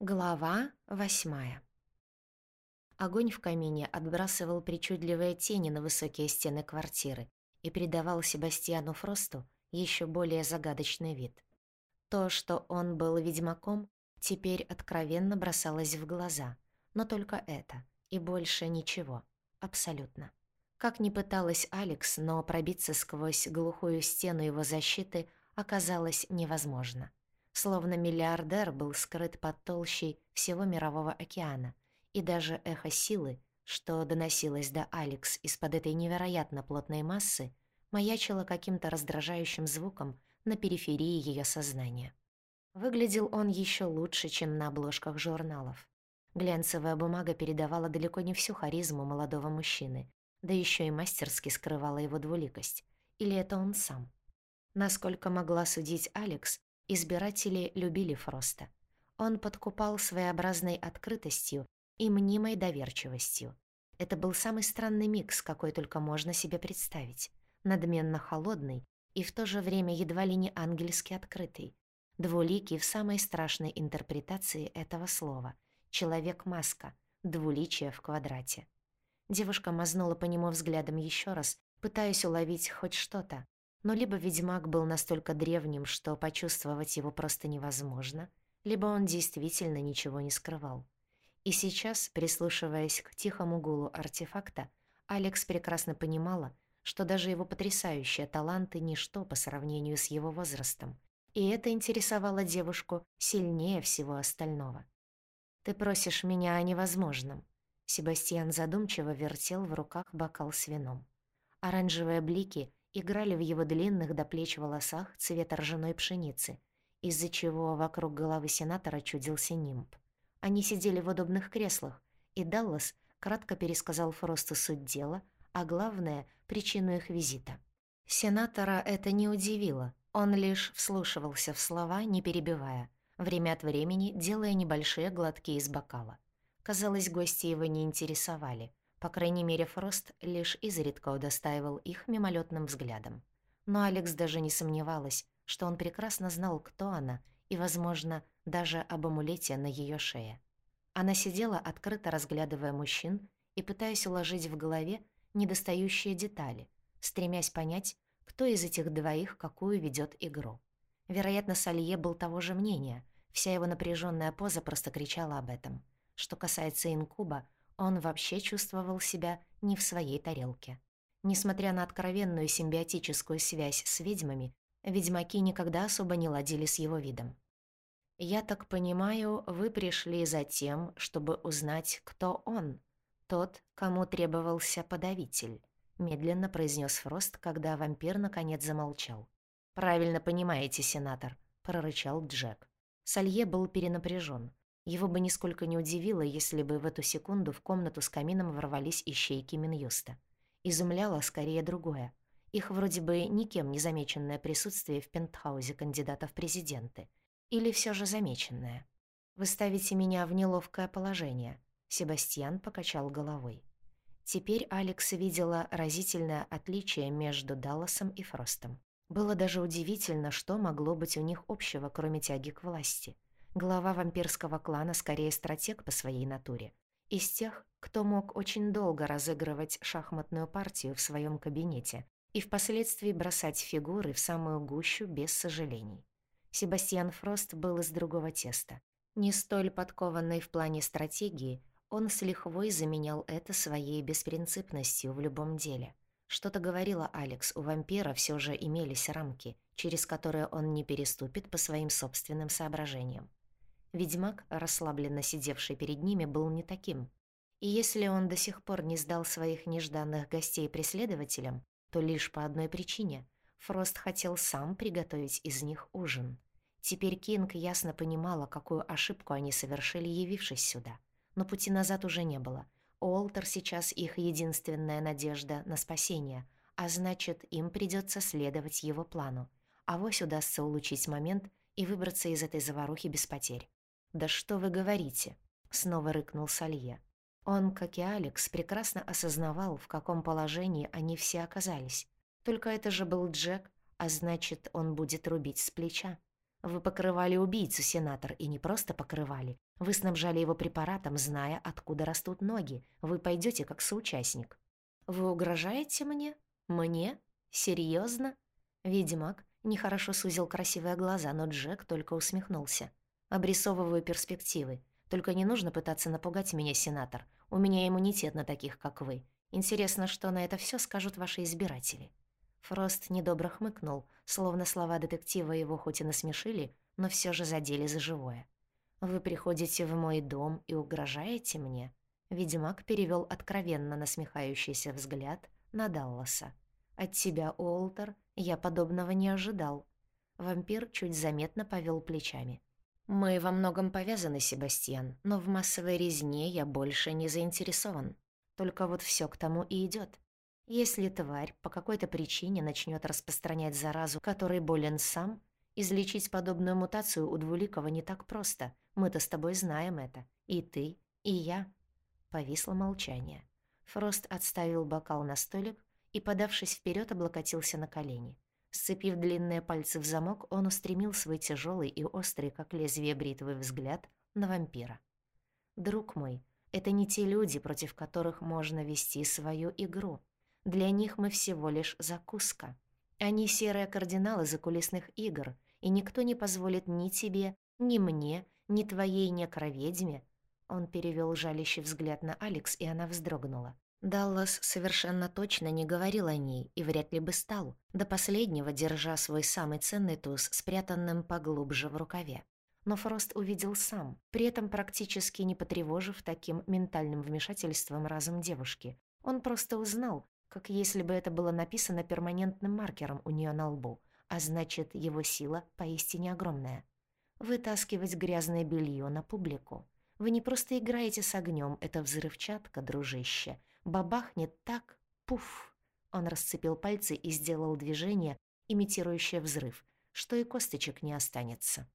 Глава восьмая. Огонь в камине отбрасывал причудливые тени на высокие стены квартиры и придавал Себастьяну Фросту еще более загадочный вид. То, что он был ведьмаком, теперь откровенно бросалось в глаза, но только это, и больше ничего, абсолютно. Как ни пыталась Алекс, но пробиться сквозь глухую стену его защиты оказалось невозможно словно миллиардер был скрыт под толщей всего мирового океана, и даже эхо силы, что доносилось до Алекс из-под этой невероятно плотной массы, маячило каким-то раздражающим звуком на периферии ее сознания. Выглядел он еще лучше, чем на обложках журналов. Глянцевая бумага передавала далеко не всю харизму молодого мужчины, да еще и мастерски скрывала его двуликость. Или это он сам? Насколько могла судить Алекс, Избиратели любили Фроста. Он подкупал своеобразной открытостью и мнимой доверчивостью. Это был самый странный микс, какой только можно себе представить. Надменно холодный и в то же время едва ли не ангельски открытый. Двуликий в самой страшной интерпретации этого слова. Человек-маска, двуличие в квадрате. Девушка мазнула по нему взглядом еще раз, пытаясь уловить хоть что-то, но либо ведьмак был настолько древним, что почувствовать его просто невозможно, либо он действительно ничего не скрывал. И сейчас, прислушиваясь к тихому гулу артефакта, Алекс прекрасно понимала, что даже его потрясающие таланты — ничто по сравнению с его возрастом. И это интересовало девушку сильнее всего остального. «Ты просишь меня о невозможном». Себастьян задумчиво вертел в руках бокал с вином. Оранжевые блики играли в его длинных до плеч волосах цвета ржаной пшеницы, из-за чего вокруг головы сенатора чудился нимб. Они сидели в удобных креслах, и Даллас кратко пересказал Фросту суть дела, а главное — причину их визита. Сенатора это не удивило, он лишь вслушивался в слова, не перебивая, время от времени делая небольшие глотки из бокала. Казалось, гости его не интересовали — по крайней мере, Фрост лишь изредка удостаивал их мимолетным взглядом. Но Алекс даже не сомневалась, что он прекрасно знал, кто она, и, возможно, даже об амулете на ее шее. Она сидела, открыто разглядывая мужчин и пытаясь уложить в голове недостающие детали, стремясь понять, кто из этих двоих какую ведет игру. Вероятно, Салье был того же мнения, вся его напряженная поза просто кричала об этом. Что касается инкуба, он вообще чувствовал себя не в своей тарелке. Несмотря на откровенную симбиотическую связь с ведьмами, ведьмаки никогда особо не ладили с его видом. «Я так понимаю, вы пришли за тем, чтобы узнать, кто он, тот, кому требовался подавитель», медленно произнес Фрост, когда вампир наконец замолчал. «Правильно понимаете, сенатор», — прорычал Джек. Салье был перенапряжен. Его бы нисколько не удивило, если бы в эту секунду в комнату с камином ворвались ищейки Минюста. Изумляло скорее другое. Их вроде бы никем не замеченное присутствие в пентхаузе кандидата в президенты. Или все же замеченное. «Вы ставите меня в неловкое положение», — Себастьян покачал головой. Теперь Алекс видела разительное отличие между Далласом и Фростом. Было даже удивительно, что могло быть у них общего, кроме тяги к власти — Глава вампирского клана скорее стратег по своей натуре. Из тех, кто мог очень долго разыгрывать шахматную партию в своем кабинете и впоследствии бросать фигуры в самую гущу без сожалений. Себастьян Фрост был из другого теста. Не столь подкованный в плане стратегии, он с лихвой заменял это своей беспринципностью в любом деле. Что-то говорила Алекс, у вампира все же имелись рамки, через которые он не переступит по своим собственным соображениям. Ведьмак, расслабленно сидевший перед ними, был не таким. И если он до сих пор не сдал своих нежданных гостей преследователям, то лишь по одной причине. Фрост хотел сам приготовить из них ужин. Теперь Кинг ясно понимала, какую ошибку они совершили, явившись сюда. Но пути назад уже не было. Уолтер сейчас их единственная надежда на спасение, а значит, им придется следовать его плану. А вось удастся улучшить момент и выбраться из этой заварухи без потерь. «Да что вы говорите?» — снова рыкнул Салье. Он, как и Алекс, прекрасно осознавал, в каком положении они все оказались. Только это же был Джек, а значит, он будет рубить с плеча. Вы покрывали убийцу, сенатор, и не просто покрывали. Вы снабжали его препаратом, зная, откуда растут ноги. Вы пойдете как соучастник. Вы угрожаете мне? Мне? Серьезно? Ведьмак нехорошо сузил красивые глаза, но Джек только усмехнулся. Обрисовываю перспективы. Только не нужно пытаться напугать меня, сенатор. У меня иммунитет на таких, как вы. Интересно, что на это все скажут ваши избиратели. Фрост недобро хмыкнул, словно слова детектива его хоть и насмешили, но все же задели за живое. «Вы приходите в мой дом и угрожаете мне?» Ведьмак перевел откровенно насмехающийся взгляд на Далласа. «От тебя, Уолтер, я подобного не ожидал». Вампир чуть заметно повел плечами. «Мы во многом повязаны, Себастьян, но в массовой резне я больше не заинтересован. Только вот все к тому и идет. Если тварь по какой-то причине начнет распространять заразу, которой болен сам, излечить подобную мутацию у Двуликова не так просто. Мы-то с тобой знаем это. И ты, и я. Повисло молчание. Фрост отставил бокал на столик и, подавшись вперед, облокотился на колени. Сцепив длинные пальцы в замок, он устремил свой тяжелый и острый, как лезвие бритвы, взгляд на вампира. «Друг мой, это не те люди, против которых можно вести свою игру. Для них мы всего лишь закуска. Они серые кардиналы закулисных игр, и никто не позволит ни тебе, ни мне, ни твоей некроведьме. Он перевел жалящий взгляд на Алекс, и она вздрогнула. Даллас совершенно точно не говорил о ней и вряд ли бы стал, до последнего держа свой самый ценный туз спрятанным поглубже в рукаве. Но Фрост увидел сам, при этом практически не потревожив таким ментальным вмешательством разум девушки. Он просто узнал, как если бы это было написано перманентным маркером у нее на лбу, а значит, его сила поистине огромная. Вытаскивать грязное белье на публику. Вы не просто играете с огнем, это взрывчатка, дружище. Бабахнет так, пуф. Он расцепил пальцы и сделал движение, имитирующее взрыв, что и косточек не останется.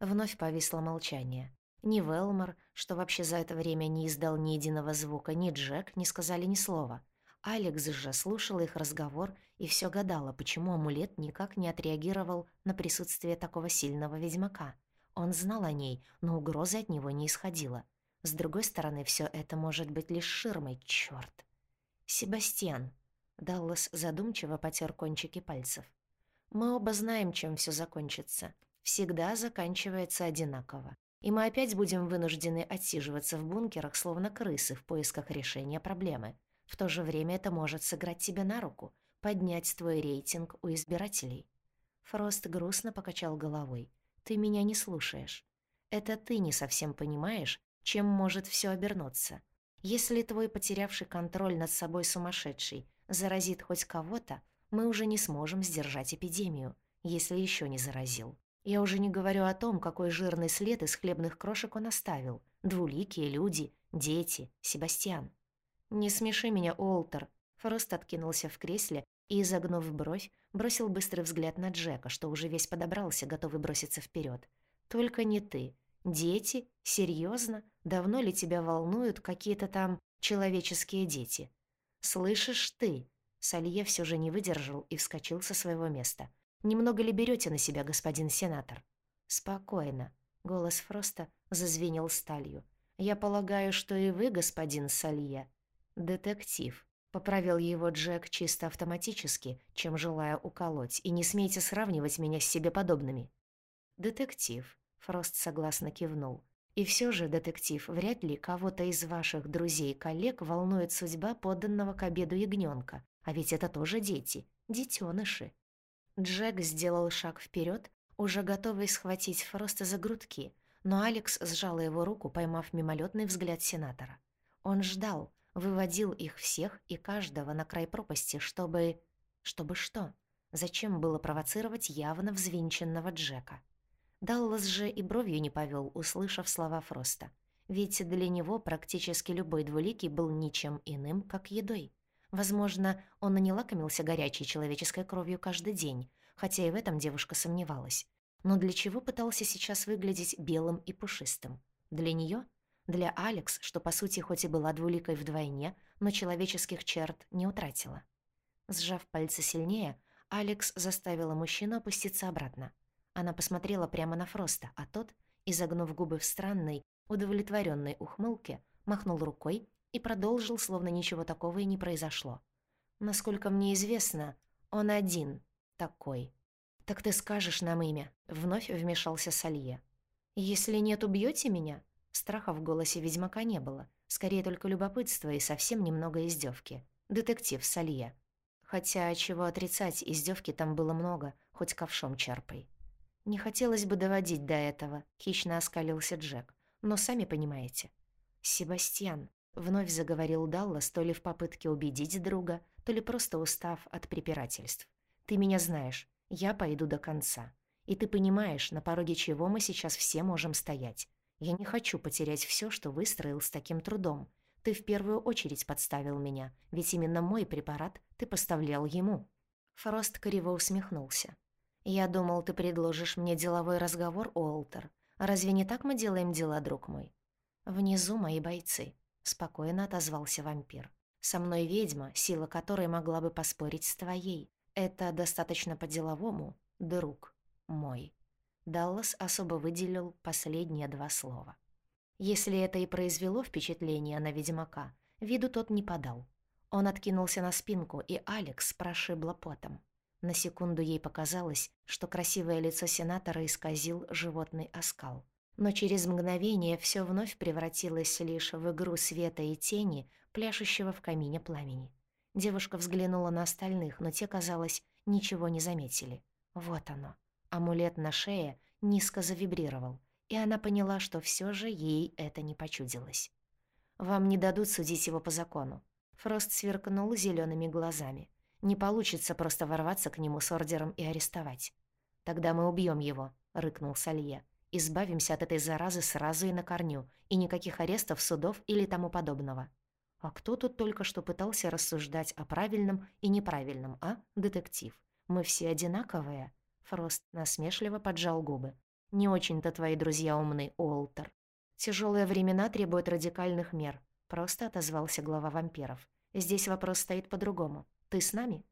Вновь повисло молчание. Ни Велмор, что вообще за это время не издал ни единого звука, ни Джек не сказали ни слова — Алекс же слушала их разговор и все гадала, почему амулет никак не отреагировал на присутствие такого сильного ведьмака. Он знал о ней, но угрозы от него не исходило. С другой стороны, все это может быть лишь ширмой, чёрт. «Себастьян», — Даллас задумчиво потер кончики пальцев. «Мы оба знаем, чем все закончится. Всегда заканчивается одинаково. И мы опять будем вынуждены отсиживаться в бункерах, словно крысы в поисках решения проблемы. В то же время это может сыграть тебе на руку, поднять твой рейтинг у избирателей. Фрост грустно покачал головой. Ты меня не слушаешь. Это ты не совсем понимаешь, чем может все обернуться. Если твой потерявший контроль над собой сумасшедший заразит хоть кого-то, мы уже не сможем сдержать эпидемию, если еще не заразил. Я уже не говорю о том, какой жирный след из хлебных крошек он оставил. Двуликие люди, дети, Себастьян. «Не смеши меня, Уолтер!» Фрост откинулся в кресле и, изогнув бровь, бросил быстрый взгляд на Джека, что уже весь подобрался, готовый броситься вперед. «Только не ты. Дети? Серьезно? Давно ли тебя волнуют какие-то там человеческие дети?» «Слышишь ты?» Салье все же не выдержал и вскочил со своего места. «Немного ли берете на себя, господин сенатор?» «Спокойно». Голос Фроста зазвенел сталью. «Я полагаю, что и вы, господин Салье, «Детектив», — поправил его Джек чисто автоматически, чем желая уколоть, «и не смейте сравнивать меня с себе подобными». «Детектив», — Фрост согласно кивнул. «И все же, детектив, вряд ли кого-то из ваших друзей-коллег волнует судьба подданного к обеду ягненка, а ведь это тоже дети, детеныши. Джек сделал шаг вперед, уже готовый схватить Фроста за грудки, но Алекс сжала его руку, поймав мимолетный взгляд сенатора. Он ждал, выводил их всех и каждого на край пропасти, чтобы... Чтобы что? Зачем было провоцировать явно взвинченного Джека? Даллас же и бровью не повел, услышав слова Фроста. Ведь для него практически любой двуликий был ничем иным, как едой. Возможно, он и не лакомился горячей человеческой кровью каждый день, хотя и в этом девушка сомневалась. Но для чего пытался сейчас выглядеть белым и пушистым? Для нее для Алекс, что по сути хоть и была двуликой вдвойне, но человеческих черт не утратила. Сжав пальцы сильнее, Алекс заставила мужчину опуститься обратно. Она посмотрела прямо на Фроста, а тот, изогнув губы в странной, удовлетворенной ухмылке, махнул рукой и продолжил, словно ничего такого и не произошло. «Насколько мне известно, он один такой». «Так ты скажешь нам имя», — вновь вмешался Салье. «Если нет, убьете меня?» Страха в голосе ведьмака не было, скорее только любопытство и совсем немного издевки. Детектив Салье. Хотя, чего отрицать, издевки там было много, хоть ковшом черпай. «Не хотелось бы доводить до этого», — хищно оскалился Джек. «Но сами понимаете». «Себастьян», — вновь заговорил Даллас, то ли в попытке убедить друга, то ли просто устав от препирательств. «Ты меня знаешь. Я пойду до конца. И ты понимаешь, на пороге чего мы сейчас все можем стоять. Я не хочу потерять все, что выстроил с таким трудом. Ты в первую очередь подставил меня, ведь именно мой препарат ты поставлял ему». Фрост криво усмехнулся. «Я думал, ты предложишь мне деловой разговор, Уолтер. Разве не так мы делаем дела, друг мой?» «Внизу мои бойцы», — спокойно отозвался вампир. «Со мной ведьма, сила которой могла бы поспорить с твоей. Это достаточно по-деловому, друг мой». Даллас особо выделил последние два слова. Если это и произвело впечатление на ведьмака, виду тот не подал. Он откинулся на спинку, и Алекс прошибло потом. На секунду ей показалось, что красивое лицо сенатора исказил животный оскал. Но через мгновение все вновь превратилось лишь в игру света и тени, пляшущего в камине пламени. Девушка взглянула на остальных, но те, казалось, ничего не заметили. Вот оно. Амулет на шее низко завибрировал, и она поняла, что все же ей это не почудилось. «Вам не дадут судить его по закону». Фрост сверкнул зелеными глазами. Не получится просто ворваться к нему с ордером и арестовать. «Тогда мы убьем его», — рыкнул Салье. «Избавимся от этой заразы сразу и на корню, и никаких арестов, судов или тому подобного». А кто тут только что пытался рассуждать о правильном и неправильном, а, детектив? Мы все одинаковые?» Фрост насмешливо поджал губы. «Не очень-то твои друзья умны, Уолтер. Тяжелые времена требуют радикальных мер», — просто отозвался глава вампиров. «Здесь вопрос стоит по-другому. Ты с нами?»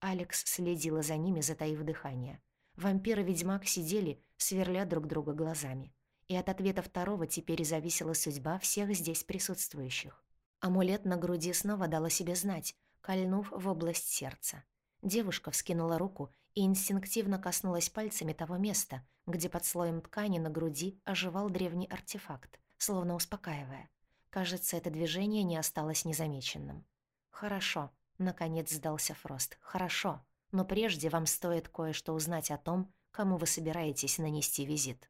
Алекс следила за ними, затаив дыхание. Вампир и ведьмак сидели, сверля друг друга глазами. И от ответа второго теперь зависела судьба всех здесь присутствующих. Амулет на груди снова дал себе знать, кольнув в область сердца. Девушка вскинула руку и инстинктивно коснулась пальцами того места, где под слоем ткани на груди оживал древний артефакт, словно успокаивая. Кажется, это движение не осталось незамеченным. «Хорошо», Наконец сдался Фрост. «Хорошо, но прежде вам стоит кое-что узнать о том, кому вы собираетесь нанести визит».